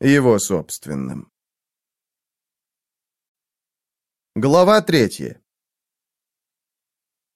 его собственным. Глава третья.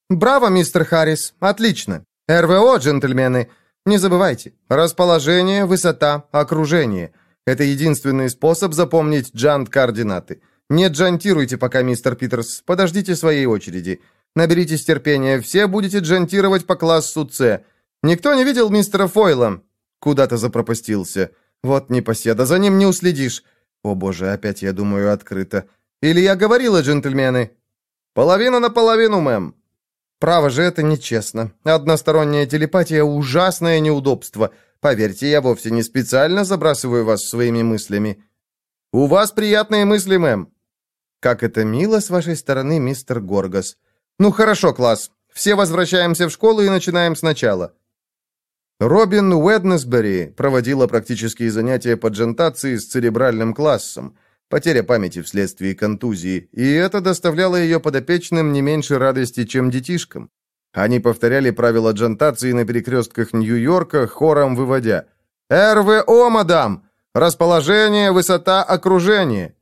«Браво, мистер Харрис! Отлично! РВО, джентльмены! Не забывайте, расположение, высота, окружение. Это единственный способ запомнить джант-координаты. Не джантируйте пока, мистер Питерс, подождите своей очереди. Наберитесь терпения, все будете джантировать по классу С. Никто не видел мистера Фойла? Куда-то запропастился. Вот непоседа, за ним не уследишь. О боже, опять я думаю открыто. Или я говорила, джентльмены? Половина на половину, мэм. Право же, это нечестно. Односторонняя телепатия – ужасное неудобство. Поверьте, я вовсе не специально забрасываю вас своими мыслями. У вас приятные мысли, мэм. Как это мило с вашей стороны, мистер Горгас. Ну хорошо, класс. Все возвращаемся в школу и начинаем сначала. Робин Уэднесбери проводила практические занятия по джентации с церебральным классом потеря памяти вследствие контузии, и это доставляло ее подопечным не меньше радости, чем детишкам. Они повторяли правила джантации на перекрестках Нью-Йорка, хором выводя «РВО, мадам! Расположение, высота, окружение!»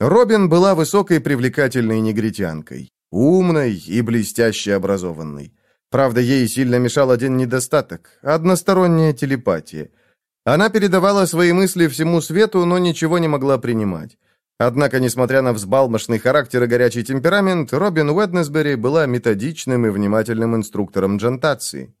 Робин была высокой привлекательной негритянкой, умной и блестяще образованной. Правда, ей сильно мешал один недостаток – односторонняя телепатия – она передавала свои мысли всему свету, но ничего не могла принимать. Однако, несмотря на взбалмошный характер и горячий темперамент, Робин Уэднесбери была методичным и внимательным инструктором джантации.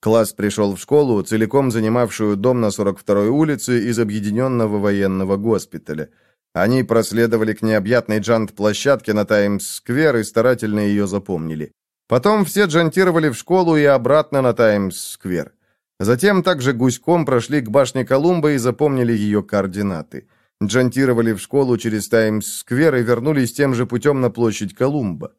Класс пришел в школу, целиком занимавшую дом на 42-й улице из объединенного военного госпиталя. Они проследовали к необъятной джант-площадке на Таймс-сквер и старательно ее запомнили. Потом все джантировали в школу и обратно на Таймс-сквер. Затем также гуськом прошли к башне Колумба и запомнили ее координаты. Джантировали в школу через Таймс-сквер и вернулись тем же путем на площадь Колумба.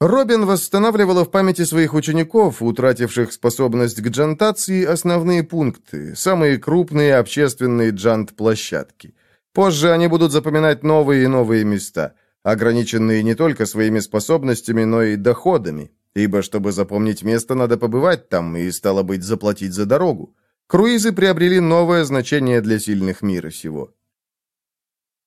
Робин восстанавливала в памяти своих учеников, утративших способность к джантации, основные пункты, самые крупные общественные джант-площадки. Позже они будут запоминать новые и новые места, ограниченные не только своими способностями, но и доходами. Ибо, чтобы запомнить место, надо побывать там и, стало быть, заплатить за дорогу. Круизы приобрели новое значение для сильных мира сего.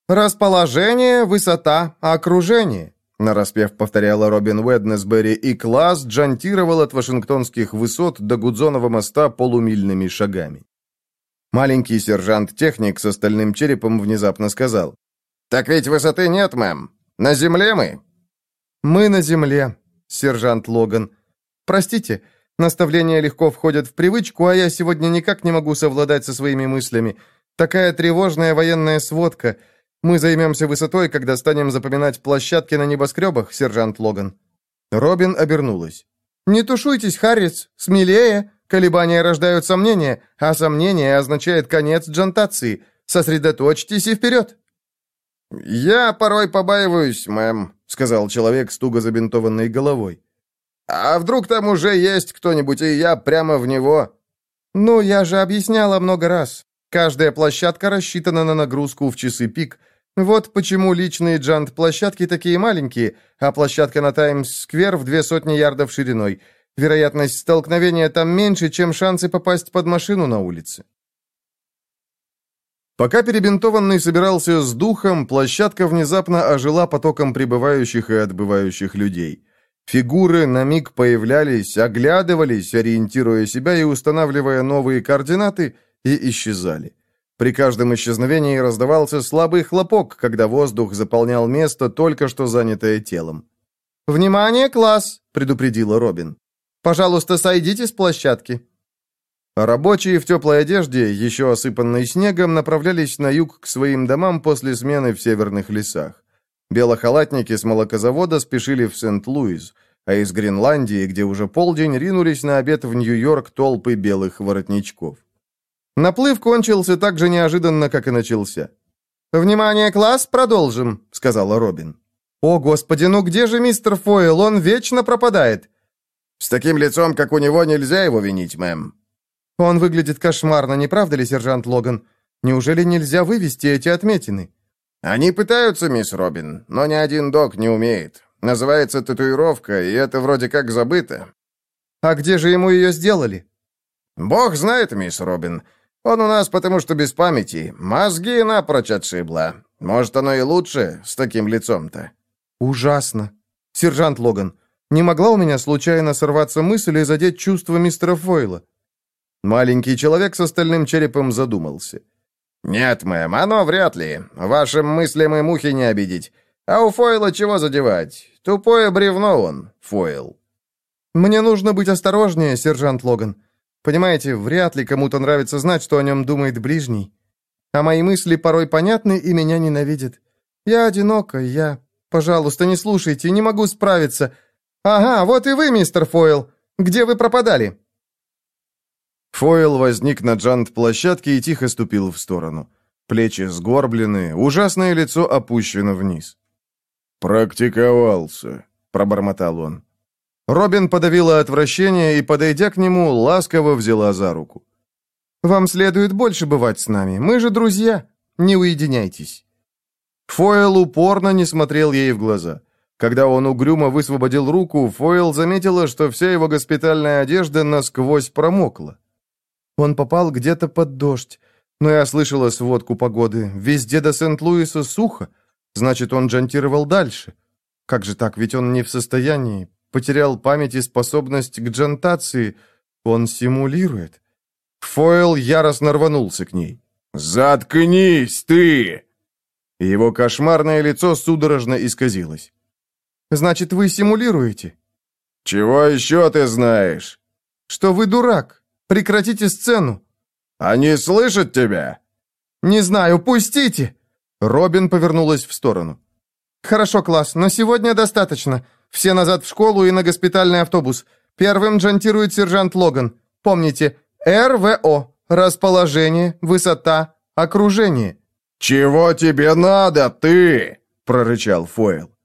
«Расположение, высота, окружение», — нараспев повторяла Робин Уэднесбери, и класс джантировал от вашингтонских высот до Гудзонова моста полумильными шагами. Маленький сержант-техник с остальным черепом внезапно сказал. «Так ведь высоты нет, мэм. На земле мы?» «Мы на земле», сержант Логан. «Простите, наставления легко входят в привычку, а я сегодня никак не могу совладать со своими мыслями. Такая тревожная военная сводка. Мы займемся высотой, когда станем запоминать площадки на небоскребах, сержант Логан». Робин обернулась. «Не тушуйтесь, Харрис, смелее. Колебания рождают сомнения, а сомнение означает конец джантации. Сосредоточьтесь и вперед!» «Я порой побаиваюсь, мэм», — сказал человек с туго забинтованной головой. «А вдруг там уже есть кто-нибудь, и я прямо в него?» «Ну, я же объясняла много раз. Каждая площадка рассчитана на нагрузку в часы пик. Вот почему личные джант-площадки такие маленькие, а площадка на Таймс-сквер в две сотни ярдов шириной. Вероятность столкновения там меньше, чем шансы попасть под машину на улице». Пока перебинтованный собирался с духом, площадка внезапно ожила потоком прибывающих и отбывающих людей. Фигуры на миг появлялись, оглядывались, ориентируя себя и устанавливая новые координаты, и исчезали. При каждом исчезновении раздавался слабый хлопок, когда воздух заполнял место, только что занятое телом. «Внимание, класс!» — предупредила Робин. «Пожалуйста, сойдите с площадки». Рабочие в теплой одежде, еще осыпанной снегом, направлялись на юг к своим домам после смены в северных лесах. Белохалатники с молокозавода спешили в Сент-Луис, а из Гренландии, где уже полдень, ринулись на обед в Нью-Йорк толпы белых воротничков. Наплыв кончился так же неожиданно, как и начался. «Внимание, класс, продолжим», — сказала Робин. «О, господи, ну где же мистер Фойл? Он вечно пропадает». «С таким лицом, как у него, нельзя его винить, мэм», «Он выглядит кошмарно, не правда ли, сержант Логан? Неужели нельзя вывести эти отметины?» «Они пытаются, мисс Робин, но ни один док не умеет. Называется татуировка, и это вроде как забыто». «А где же ему ее сделали?» «Бог знает, мисс Робин. Он у нас потому что без памяти. Мозги напрочь отшибло. Может, оно и лучше с таким лицом-то». «Ужасно. Сержант Логан, не могла у меня случайно сорваться мысль и задеть чувства мистера Фойла?» Маленький человек с остальным черепом задумался. «Нет, мэм, оно вряд ли. Вашим мыслям и мухи не обидеть. А у Фойла чего задевать? Тупое бревно он, Фойл». «Мне нужно быть осторожнее, сержант Логан. Понимаете, вряд ли кому-то нравится знать, что о нем думает ближний. А мои мысли порой понятны и меня ненавидят. Я одинока, я... Пожалуйста, не слушайте, не могу справиться. Ага, вот и вы, мистер Фойл. Где вы пропадали?» Фойл возник на джант-площадке и тихо ступил в сторону. Плечи сгорблены, ужасное лицо опущено вниз. «Практиковался», — пробормотал он. Робин подавила отвращение и, подойдя к нему, ласково взяла за руку. «Вам следует больше бывать с нами. Мы же друзья. Не уединяйтесь». Фойл упорно не смотрел ей в глаза. Когда он угрюмо высвободил руку, Фойл заметила, что вся его госпитальная одежда насквозь промокла. Он попал где-то под дождь, но я слышала сводку погоды. Везде до Сент-Луиса сухо. Значит, он джантировал дальше. Как же так, ведь он не в состоянии потерял память и способность к джантации. Он симулирует. Фойл яростно рванулся к ней. «Заткнись, ты!» Его кошмарное лицо судорожно исказилось. «Значит, вы симулируете?» «Чего еще ты знаешь?» «Что вы дурак. Прекратите сцену». «Они слышат тебя?» «Не знаю, пустите!» Робин повернулась в сторону. «Хорошо, класс, но сегодня достаточно. Все назад в школу и на госпитальный автобус. Первым джантирует сержант Логан. Помните, РВО. Расположение, высота, окружение». «Чего тебе надо, ты?» — прорычал Фойл.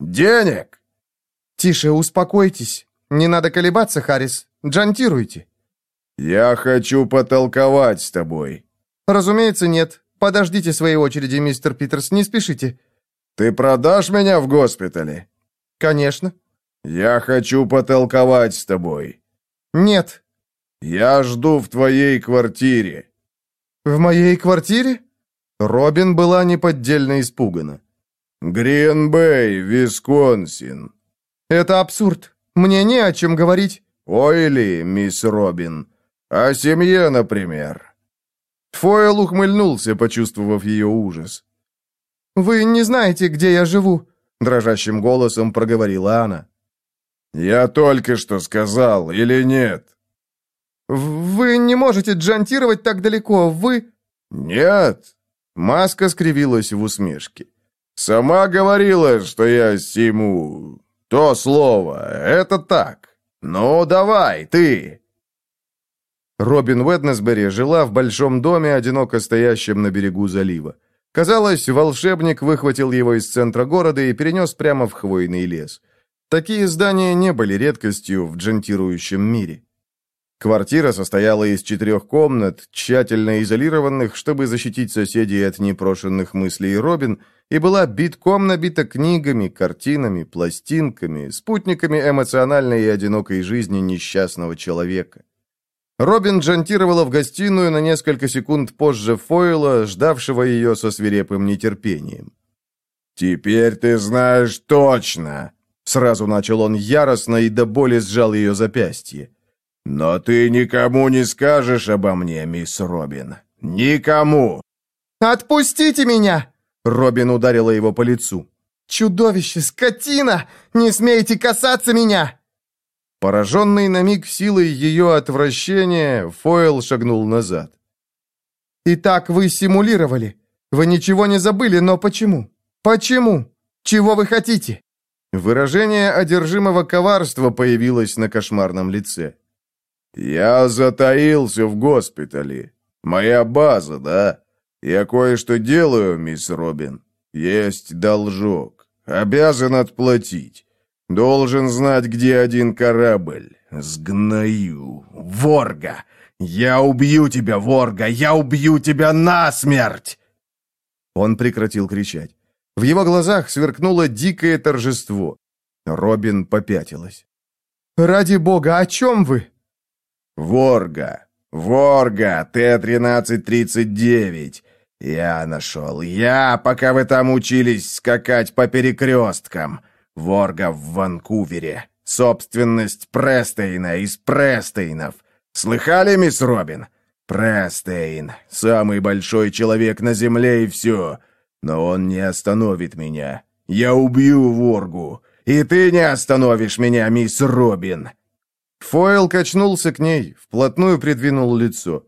«Денег?» «Тише, успокойтесь. Не надо колебаться, Харрис. Джантируйте». «Я хочу потолковать с тобой». «Разумеется, нет. Подождите своей очереди, мистер Питерс, не спешите». «Ты продашь меня в госпитале?» «Конечно». «Я хочу потолковать с тобой». «Нет». «Я жду в твоей квартире». «В моей квартире?» Робин была неподдельно испугана. «Грин-Бэй, Висконсин». «Это абсурд. Мне не о чем говорить». «Ой ли, мисс Робин. О семье, например». Фойл ухмыльнулся, почувствовав ее ужас. «Вы не знаете, где я живу. — дрожащим голосом проговорила она. «Я только что сказал, или нет?» «Вы не можете джантировать так далеко, вы...» «Нет!» Маска скривилась в усмешке. «Сама говорила, что я симу... То слово, это так. Ну, давай, ты!» Робин Уэднесбери жила в большом доме, одиноко стоящем на берегу залива. Казалось, волшебник выхватил его из центра города и перенес прямо в хвойный лес. Такие здания не были редкостью в джентирующем мире. Квартира состояла из четырех комнат, тщательно изолированных, чтобы защитить соседей от непрошенных мыслей Робин, и была битком набита книгами, картинами, пластинками, спутниками эмоциональной и одинокой жизни несчастного человека. Робин джантировала в гостиную на несколько секунд позже Фойла, ждавшего ее со свирепым нетерпением. «Теперь ты знаешь точно!» Сразу начал он яростно и до боли сжал ее запястье. «Но ты никому не скажешь обо мне, мисс Робин. Никому!» «Отпустите меня!» Робин ударила его по лицу. «Чудовище! Скотина! Не смейте касаться меня!» Пораженный на миг силой ее отвращения, Фойл шагнул назад. «Итак, вы симулировали. Вы ничего не забыли, но почему? Почему? Чего вы хотите?» Выражение одержимого коварства появилось на кошмарном лице. «Я затаился в госпитале. Моя база, да? Я кое-что делаю, мисс Робин. Есть должок. Обязан отплатить. Должен знать, где один корабль. Сгною. Ворга! Я убью тебя, Ворга! Я убью тебя насмерть!» Он прекратил кричать. В его глазах сверкнуло дикое торжество. Робин попятилась. «Ради бога, о чем вы?» «Ворга! Ворга, Т-1339. Я нашел. Я, пока вы там учились скакать по перекресткам. Ворга в Ванкувере. Собственность Престейна из Престейнов. Слыхали, мисс Робин? Престейн. Самый большой человек на Земле и все. Но он не остановит меня. Я убью Воргу. И ты не остановишь меня, мисс Робин. Фойл качнулся к ней, вплотную придвинул лицо.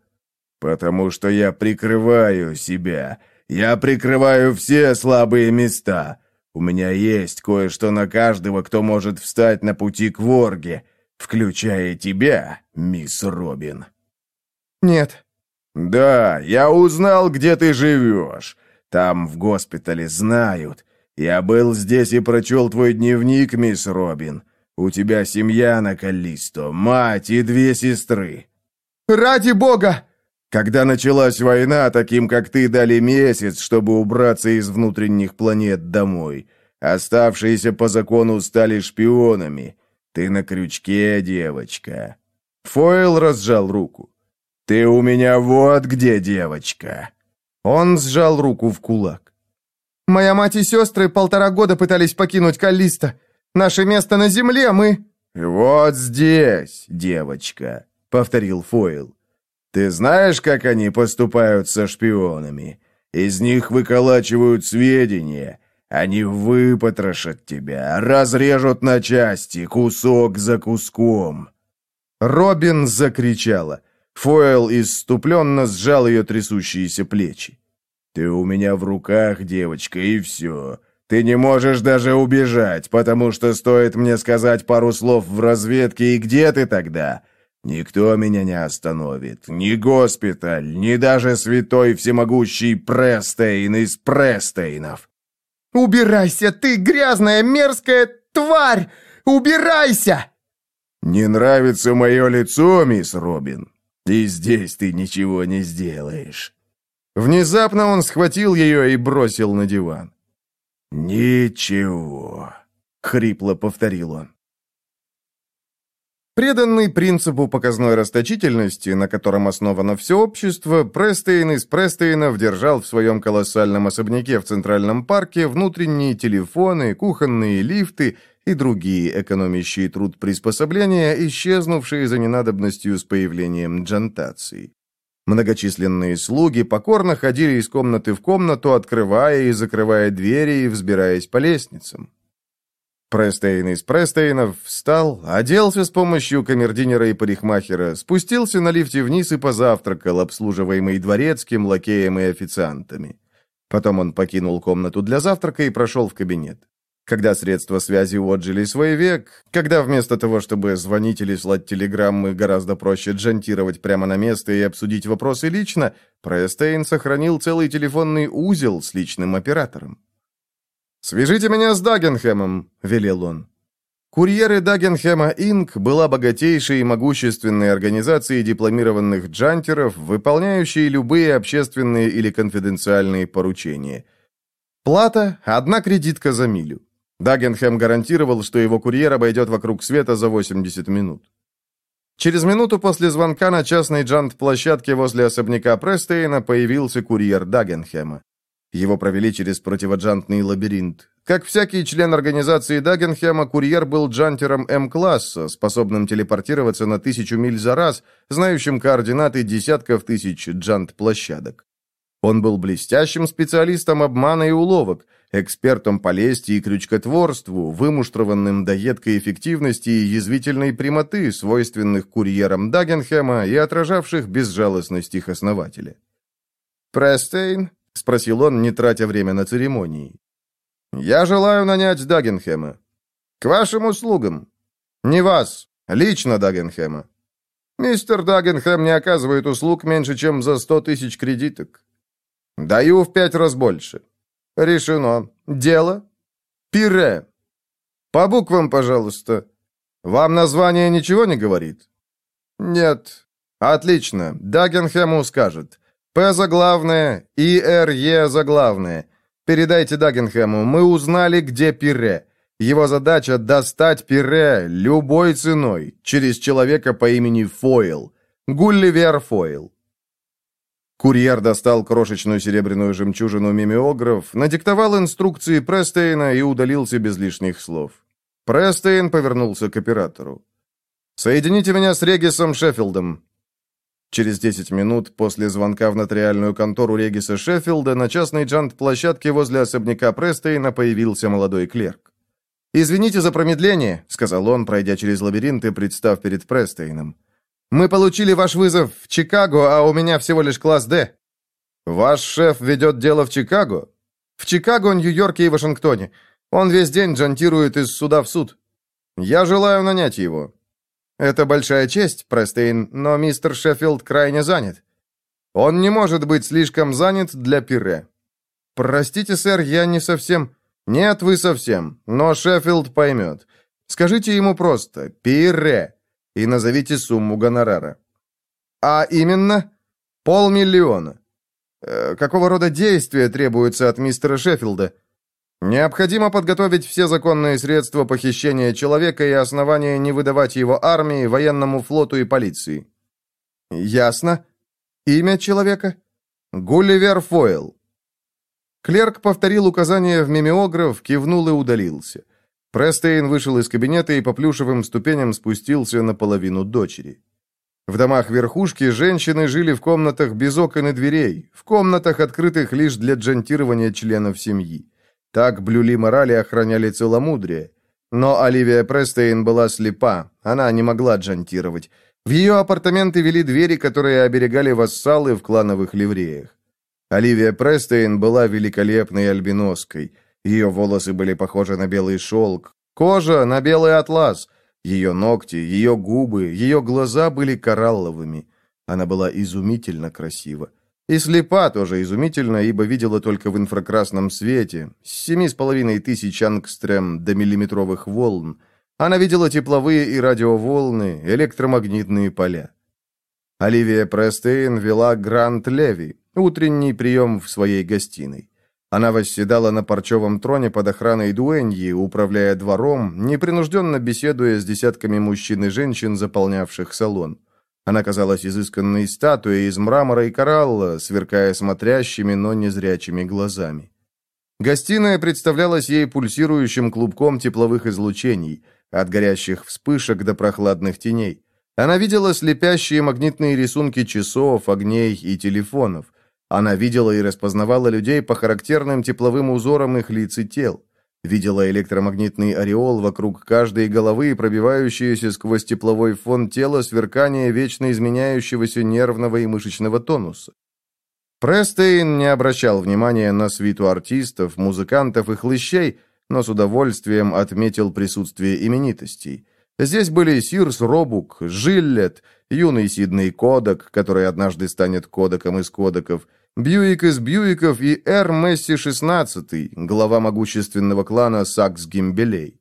«Потому что я прикрываю себя. Я прикрываю все слабые места. У меня есть кое-что на каждого, кто может встать на пути к Ворге, включая тебя, мисс Робин». «Нет». «Да, я узнал, где ты живешь. Там в госпитале знают. Я был здесь и прочел твой дневник, мисс Робин. У тебя семья на Каллисто, мать и две сестры». «Ради бога!» Когда началась война, таким как ты дали месяц, чтобы убраться из внутренних планет домой. Оставшиеся по закону стали шпионами. Ты на крючке, девочка. Фойл разжал руку. Ты у меня вот где, девочка. Он сжал руку в кулак. Моя мать и сестры полтора года пытались покинуть Каллиста. Наше место на земле, мы... Вот здесь, девочка, повторил Фойл. Ты знаешь, как они поступают со шпионами? Из них выколачивают сведения. Они выпотрошат тебя, разрежут на части, кусок за куском». Робин закричала. Фойл иступленно сжал ее трясущиеся плечи. «Ты у меня в руках, девочка, и все. Ты не можешь даже убежать, потому что стоит мне сказать пару слов в разведке, и где ты тогда? Никто меня не остановит. Ни госпиталь, ни даже святой всемогущий Престейн из Престейнов. «Убирайся, ты грязная, мерзкая тварь! Убирайся!» «Не нравится мое лицо, мисс Робин? И здесь ты ничего не сделаешь». Внезапно он схватил ее и бросил на диван. «Ничего», — хрипло повторил он. Преданный принципу показной расточительности, на котором основано все общество, Престейн из Престейнов держал в своем колоссальном особняке в Центральном парке внутренние телефоны, кухонные лифты и другие экономящие труд приспособления, исчезнувшие за ненадобностью с появлением джантации. Многочисленные слуги покорно ходили из комнаты в комнату, открывая и закрывая двери и взбираясь по лестницам. Престейн из Престейнов встал, оделся с помощью камердинера и парикмахера, спустился на лифте вниз и позавтракал, обслуживаемый дворецким, лакеем и официантами. Потом он покинул комнату для завтрака и прошел в кабинет. Когда средства связи отжили свой век, когда вместо того, чтобы звонить или слать телеграммы, гораздо проще джантировать прямо на место и обсудить вопросы лично, Престейн сохранил целый телефонный узел с личным оператором. «Свяжите меня с Дагенхэмом», — велел он. Курьеры Дагенхэма Инк была богатейшей и могущественной организацией дипломированных джантеров, выполняющей любые общественные или конфиденциальные поручения. Плата – одна кредитка за милю. Дагенхэм гарантировал, что его курьер обойдет вокруг света за 80 минут. Через минуту после звонка на частной джант-площадке возле особняка Престейна появился курьер Дагенхэма. Его провели через противоджантный лабиринт. Как всякий член организации Дагенхема, курьер был джантером М-класса, способным телепортироваться на тысячу миль за раз, знающим координаты десятков тысяч джант-площадок. Он был блестящим специалистом обмана и уловок, экспертом по лести и крючкотворству, вымуштрованным до едкой эффективности и язвительной прямоты, свойственных курьерам Дагенхема и отражавших безжалостность их основателя. «Престейн?» — спросил он, не тратя время на церемонии. «Я желаю нанять Дагенхема. К вашим услугам. Не вас, лично Дагенхема. Мистер Дагенхэм не оказывает услуг меньше, чем за сто тысяч кредиток. Даю в пять раз больше. Решено. Дело? Пире. По буквам, пожалуйста. Вам название ничего не говорит? Нет. Отлично. Дагенхэму скажет. П заглавное и РЕ заглавное. Передайте Дагенхэму, мы узнали, где Пире. Его задача — достать Пире любой ценой, через человека по имени Фойл. Гулливер Фойл. Курьер достал крошечную серебряную жемчужину мимеограф, надиктовал инструкции Престейна и удалился без лишних слов. Престейн повернулся к оператору. «Соедините меня с Регисом Шеффилдом». Через 10 минут после звонка в нотариальную контору Региса Шеффилда на частной джант-площадке возле особняка Престейна появился молодой клерк. «Извините за промедление», — сказал он, пройдя через лабиринт и представ перед Престейном. «Мы получили ваш вызов в Чикаго, а у меня всего лишь класс «Д». «Ваш шеф ведет дело в Чикаго?» «В Чикаго, Нью-Йорке и Вашингтоне. Он весь день джантирует из суда в суд. Я желаю нанять его. Это большая честь, Престейн, но мистер Шеффилд крайне занят. Он не может быть слишком занят для пире. Простите, сэр, я не совсем... Нет, вы совсем, но Шеффилд поймет. Скажите ему просто «пире» и назовите сумму гонорара. А именно полмиллиона. Э, какого рода действия требуется от мистера Шеффилда? Необходимо подготовить все законные средства похищения человека и основания не выдавать его армии, военному флоту и полиции. Ясно. Имя человека? Гулливер Фойл. Клерк повторил указания в мимеограф, кивнул и удалился. Престейн вышел из кабинета и по плюшевым ступеням спустился на половину дочери. В домах верхушки женщины жили в комнатах без окон и дверей, в комнатах, открытых лишь для джантирования членов семьи. Так блюли морали и охраняли целомудрие. Но Оливия Престейн была слепа, она не могла джантировать. В ее апартаменты вели двери, которые оберегали вассалы в клановых ливреях. Оливия Престейн была великолепной альбиноской. Ее волосы были похожи на белый шелк, кожа на белый атлас, ее ногти, ее губы, ее глаза были коралловыми. Она была изумительно красива. И слепа тоже изумительно, ибо видела только в инфракрасном свете, с семи с половиной тысяч ангстрем до миллиметровых волн. Она видела тепловые и радиоволны, электромагнитные поля. Оливия Престейн вела Грант Леви, утренний прием в своей гостиной. Она восседала на парчевом троне под охраной дуэньи, управляя двором, непринужденно беседуя с десятками мужчин и женщин, заполнявших салон. Она казалась изысканной статуей из мрамора и коралла, сверкая смотрящими, но незрячими глазами. Гостиная представлялась ей пульсирующим клубком тепловых излучений, от горящих вспышек до прохладных теней. Она видела слепящие магнитные рисунки часов, огней и телефонов. Она видела и распознавала людей по характерным тепловым узорам их лиц и тел. Видела электромагнитный ореол вокруг каждой головы пробивающееся сквозь тепловой фон тела сверкание вечно изменяющегося нервного и мышечного тонуса. Престейн не обращал внимания на свиту артистов, музыкантов и хлыщей, но с удовольствием отметил присутствие именитостей. Здесь были Сирс Робук, Жиллет, юный Сидней Кодак, который однажды станет Кодаком из Кодаков, Бьюик из Бьюиков и Эр Месси-16, глава могущественного клана Сакс-Гимбелей.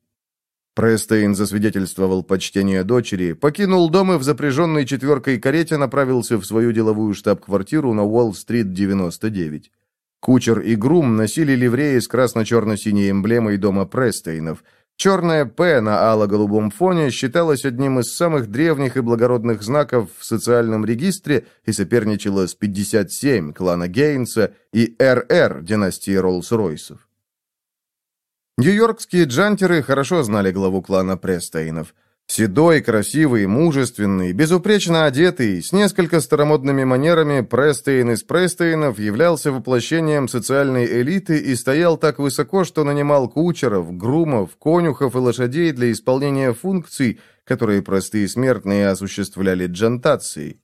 Престейн засвидетельствовал почтение дочери, покинул дом и в запряженной четверкой карете направился в свою деловую штаб-квартиру на Уолл-стрит 99. Кучер и Грум носили ливреи с красно-черно-синей эмблемой дома Престейнов – Черная «П» на ало-голубом фоне считалась одним из самых древних и благородных знаков в социальном регистре и соперничала с 57 клана Гейнса и РР династии Роллс-Ройсов. Нью-Йоркские джантеры хорошо знали главу клана Престейнов – Седой, красивый, мужественный, безупречно одетый, с несколько старомодными манерами, Престейн из Престейнов являлся воплощением социальной элиты и стоял так высоко, что нанимал кучеров, грумов, конюхов и лошадей для исполнения функций, которые простые смертные осуществляли джантацией.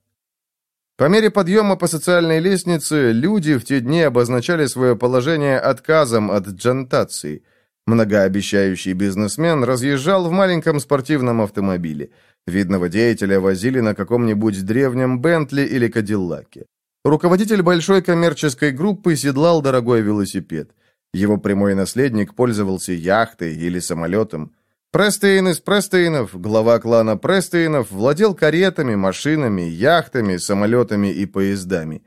По мере подъема по социальной лестнице люди в те дни обозначали свое положение отказом от джантации – Многообещающий бизнесмен разъезжал в маленьком спортивном автомобиле. Видного деятеля возили на каком-нибудь древнем Бентли или Кадиллаке. Руководитель большой коммерческой группы седлал дорогой велосипед. Его прямой наследник пользовался яхтой или самолетом. Престейн из Престейнов, глава клана Престейнов, владел каретами, машинами, яхтами, самолетами и поездами.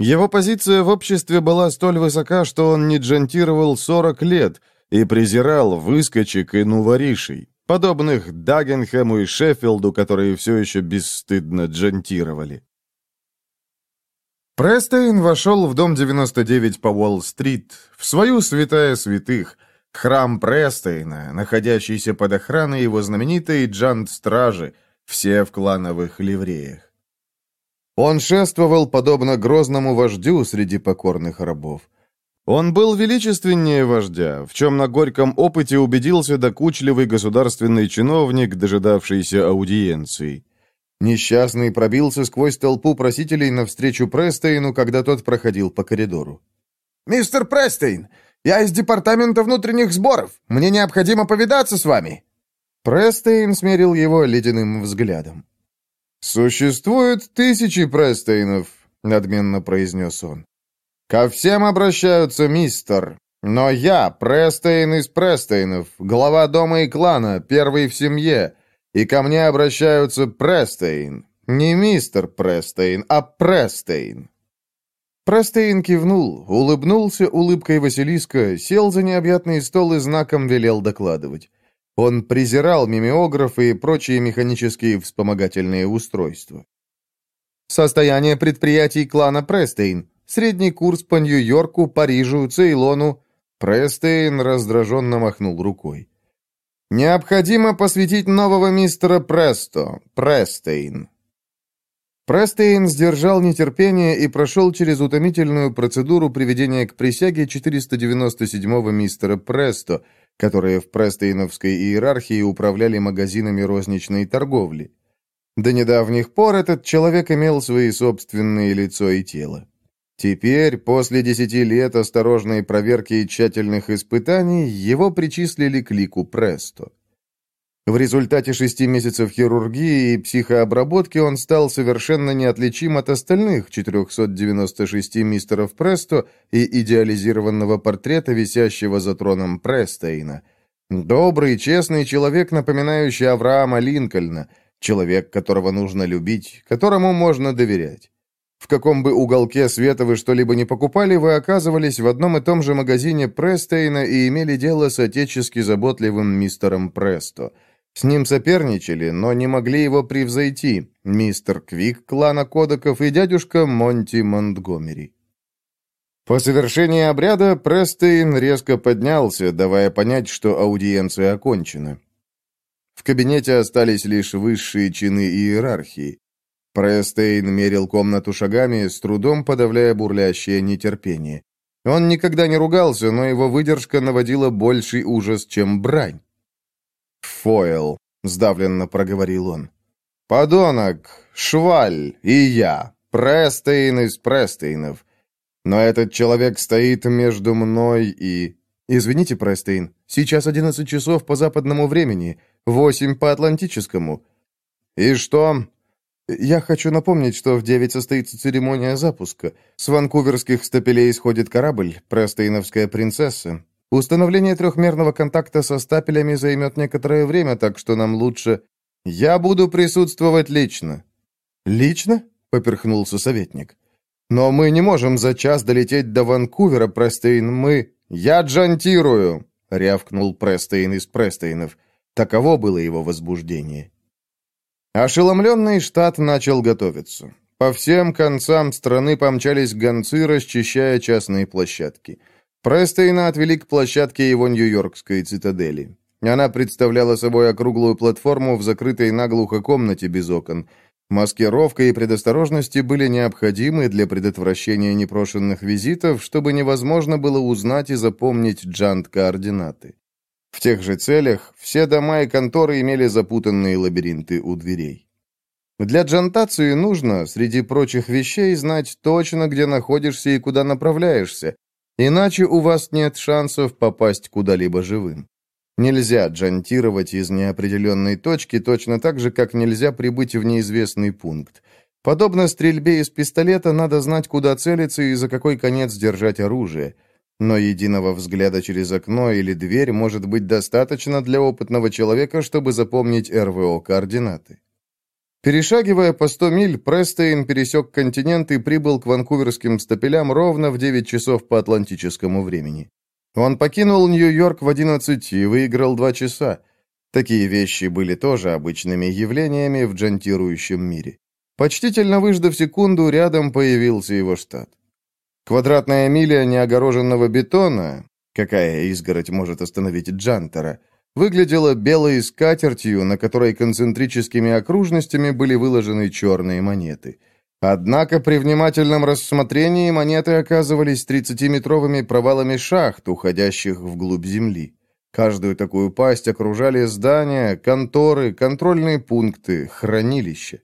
Его позиция в обществе была столь высока, что он не джантировал 40 лет – и презирал выскочек и нуворишей. подобных Дагенхэму и Шеффилду, которые все еще бесстыдно джантировали. Престейн вошел в дом 99 по Уолл-стрит, в свою святая святых, храм Престейна, находящийся под охраной его знаменитой джант-стражи, все в клановых ливреях. Он шествовал подобно грозному вождю среди покорных рабов. Он был величественнее вождя, в чем на горьком опыте убедился докучливый государственный чиновник, дожидавшийся аудиенции. Несчастный пробился сквозь толпу просителей навстречу Престейну, когда тот проходил по коридору. «Мистер Престейн, я из департамента внутренних сборов. Мне необходимо повидаться с вами». Престейн смерил его ледяным взглядом. «Существует тысячи Престейнов», — надменно произнес он. «Ко всем обращаются мистер, но я Престейн из Престейнов, глава дома и клана, первый в семье, и ко мне обращаются Престейн. Не мистер Престейн, а Престейн». Престейн кивнул, улыбнулся улыбкой Василиска, сел за необъятный стол и знаком велел докладывать. Он презирал мимеографы и прочие механические вспомогательные устройства. Состояние предприятий клана Престейн. Средний курс по Нью-Йорку, Парижу, Цейлону. Престейн раздраженно махнул рукой. «Необходимо посвятить нового мистера Престо, Престейн». Престейн сдержал нетерпение и прошел через утомительную процедуру приведения к присяге 497-го мистера Престо, которые в Престейновской иерархии управляли магазинами розничной торговли. До недавних пор этот человек имел свои собственные лицо и тело. Теперь, после десяти лет осторожной проверки и тщательных испытаний, его причислили к лику Престо. В результате шести месяцев хирургии и психообработки он стал совершенно неотличим от остальных 496 мистеров Престо и идеализированного портрета, висящего за троном Престейна. Добрый, честный человек, напоминающий Авраама Линкольна, человек, которого нужно любить, которому можно доверять. В каком бы уголке света вы что-либо не покупали, вы оказывались в одном и том же магазине Престейна и имели дело с отечески заботливым мистером Престо – с ним соперничали, но не могли его превзойти мистер Квик клана Кодаков и дядюшка Монти Монтгомери. По завершении обряда Престейн резко поднялся, давая понять, что аудиенция окончена. В кабинете остались лишь высшие чины иерархии. Престейн мерил комнату шагами, с трудом подавляя бурлящее нетерпение. Он никогда не ругался, но его выдержка наводила больший ужас, чем брань. «Фойл», — сдавленно проговорил он. «Подонок, Шваль и я, Престейн из Престейнов. Но этот человек стоит между мной и...» «Извините, Престейн, сейчас одиннадцать часов по западному времени, восемь по атлантическому». «И что?» «Я хочу напомнить, что в девять состоится церемония запуска. С ванкуверских стапелей сходит корабль, Престейновская принцесса. Установление трехмерного контакта со стапелями займет некоторое время, так что нам лучше... Я буду присутствовать лично». «Лично?» — поперхнулся советник. «Но мы не можем за час долететь до Ванкувера, Престейн. Мы...» «Я джантирую!» — рявкнул Престейн из Престейнов. Таково было его возбуждение. Ошеломленный штат начал готовиться. По всем концам страны помчались гонцы, расчищая частные площадки. Престейна отвели к площадке его нью-йоркской цитадели. Она представляла собой округлую платформу в закрытой наглухо комнате без окон. Маскировка и предосторожности были необходимы для предотвращения непрошенных визитов, чтобы невозможно было узнать и запомнить джант-координаты. В тех же целях все дома и конторы имели запутанные лабиринты у дверей. Для джантации нужно, среди прочих вещей, знать точно, где находишься и куда направляешься, Иначе у вас нет шансов попасть куда-либо живым. Нельзя джантировать из неопределенной точки точно так же, как нельзя прибыть в неизвестный пункт. Подобно стрельбе из пистолета, надо знать, куда целиться и за какой конец держать оружие. Но единого взгляда через окно или дверь может быть достаточно для опытного человека, чтобы запомнить РВО-координаты. Перешагивая по 100 миль, Престейн пересек континент и прибыл к ванкуверским стапелям ровно в 9 часов по атлантическому времени. Он покинул Нью-Йорк в 11 и выиграл 2 часа. Такие вещи были тоже обычными явлениями в джантирующем мире. Почтительно выждав секунду, рядом появился его штат. Квадратная миля неогороженного бетона, какая изгородь может остановить джантера, выглядела белой скатертью, на которой концентрическими окружностями были выложены черные монеты. Однако при внимательном рассмотрении монеты оказывались 30-метровыми провалами шахт, уходящих вглубь земли. Каждую такую пасть окружали здания, конторы, контрольные пункты, хранилища.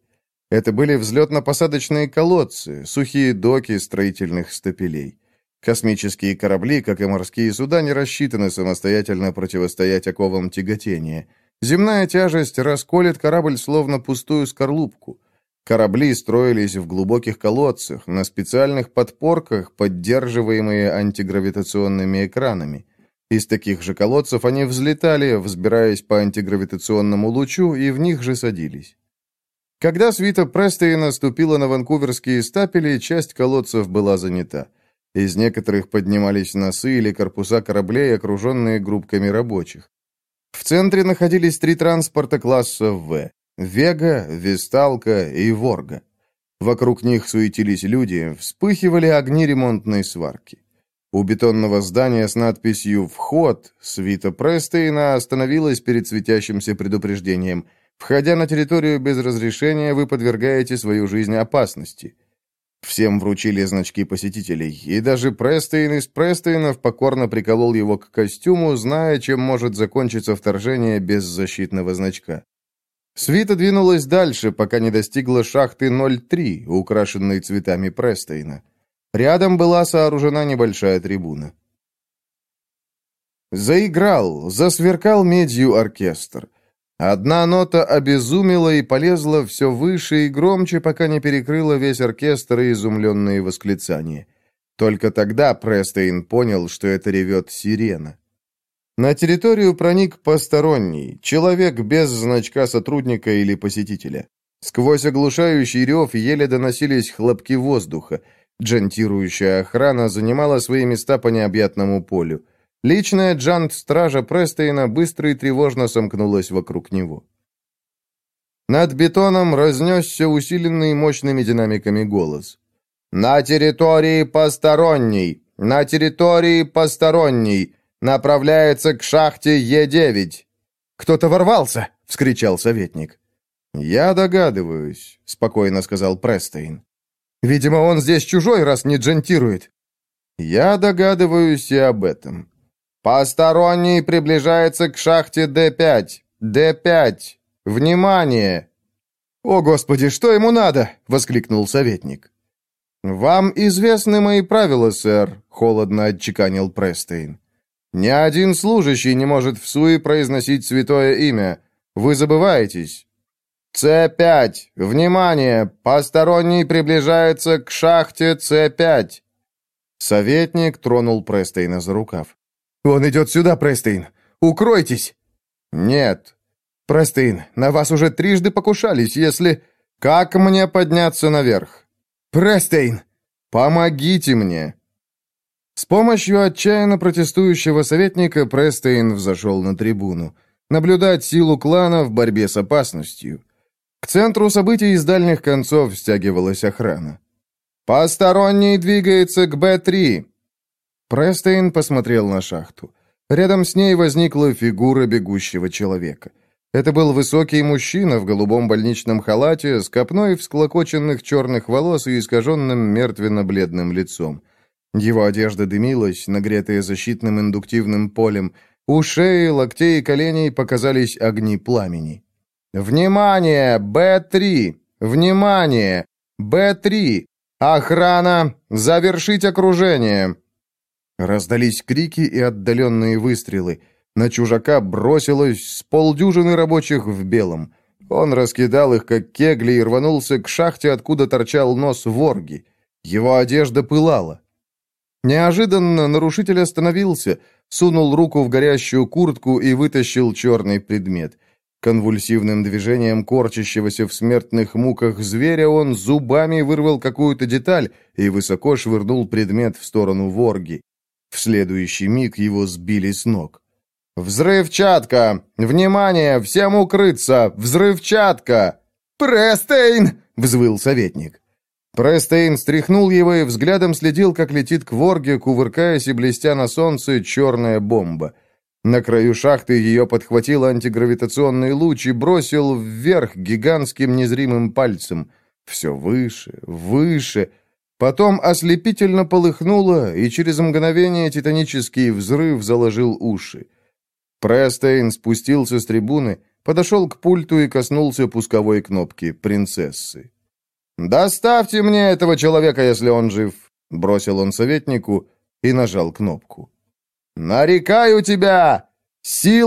Это были взлетно-посадочные колодцы, сухие доки строительных стапелей. Космические корабли, как и морские суда, не рассчитаны самостоятельно противостоять оковам тяготения. Земная тяжесть расколет корабль словно пустую скорлупку. Корабли строились в глубоких колодцах, на специальных подпорках, поддерживаемые антигравитационными экранами. Из таких же колодцев они взлетали, взбираясь по антигравитационному лучу, и в них же садились. Когда свита Престейна наступила на ванкуверские стапели, часть колодцев была занята. Из некоторых поднимались носы или корпуса кораблей, окруженные группками рабочих. В центре находились три транспорта класса В – Вега, Весталка и Ворга. Вокруг них суетились люди, вспыхивали огни ремонтной сварки. У бетонного здания с надписью «Вход» свита Престейна остановилась перед светящимся предупреждением. «Входя на территорию без разрешения, вы подвергаете свою жизнь опасности». Всем вручили значки посетителей, и даже Престейн из Престейнов покорно приколол его к костюму, зная, чем может закончиться вторжение без защитного значка. Свита двинулась дальше, пока не достигла шахты 03, украшенной цветами Престейна. Рядом была сооружена небольшая трибуна. Заиграл, засверкал медью оркестр. Одна нота обезумела и полезла все выше и громче, пока не перекрыла весь оркестр и изумленные восклицания. Только тогда Престейн понял, что это ревет сирена. На территорию проник посторонний, человек без значка сотрудника или посетителя. Сквозь оглушающий рев еле доносились хлопки воздуха. Джентирующая охрана занимала свои места по необъятному полю. Личная джант-стража Престейна быстро и тревожно сомкнулась вокруг него. Над бетоном разнесся усиленный мощными динамиками голос. «На территории посторонней! На территории посторонней! Направляется к шахте Е9!» «Кто-то ворвался!» — вскричал советник. «Я догадываюсь», — спокойно сказал Престейн. «Видимо, он здесь чужой, раз не джантирует». «Я догадываюсь и об этом. «Посторонний приближается к шахте Д-5! Д-5! Внимание!» «О, Господи, что ему надо?» — воскликнул советник. «Вам известны мои правила, сэр», — холодно отчеканил Престейн. «Ни один служащий не может всуе произносить святое имя. Вы забываетесь». «С-5! Внимание! Посторонний приближается к шахте С-5!» Советник тронул Престейна за рукав. «Он идет сюда, Престейн! Укройтесь!» «Нет!» «Престейн, на вас уже трижды покушались, если...» «Как мне подняться наверх?» «Престейн!» «Помогите мне!» С помощью отчаянно протестующего советника Престейн взошел на трибуну. Наблюдать силу клана в борьбе с опасностью. К центру событий из дальних концов стягивалась охрана. «Посторонний двигается к Б-3. Престейн посмотрел на шахту. Рядом с ней возникла фигура бегущего человека. Это был высокий мужчина в голубом больничном халате с копной всклокоченных черных волос и искаженным мертвенно-бледным лицом. Его одежда дымилась, нагретая защитным индуктивным полем. У шеи, локтей и коленей показались огни пламени. «Внимание! Б-3! Внимание! Б-3! Охрана! Завершить окружение!» Раздались крики и отдаленные выстрелы. На чужака бросилось с полдюжины рабочих в белом. Он раскидал их, как кегли, и рванулся к шахте, откуда торчал нос ворги. Его одежда пылала. Неожиданно нарушитель остановился, сунул руку в горящую куртку и вытащил черный предмет. Конвульсивным движением корчащегося в смертных муках зверя он зубами вырвал какую-то деталь и высоко швырнул предмет в сторону ворги. В следующий миг его сбили с ног. «Взрывчатка! Внимание! Всем укрыться! Взрывчатка!» «Престейн!» — взвыл советник. Престейн стряхнул его и взглядом следил, как летит к Ворге, кувыркаясь и блестя на солнце, черная бомба. На краю шахты ее подхватил антигравитационный луч и бросил вверх гигантским незримым пальцем. Все выше, выше. Потом ослепительно полыхнуло, и через мгновение титанический взрыв заложил уши. Престейн спустился с трибуны, подошел к пульту и коснулся пусковой кнопки принцессы. «Доставьте мне этого человека, если он жив», — бросил он советнику и нажал кнопку. «Нарекаю тебя! Сила!»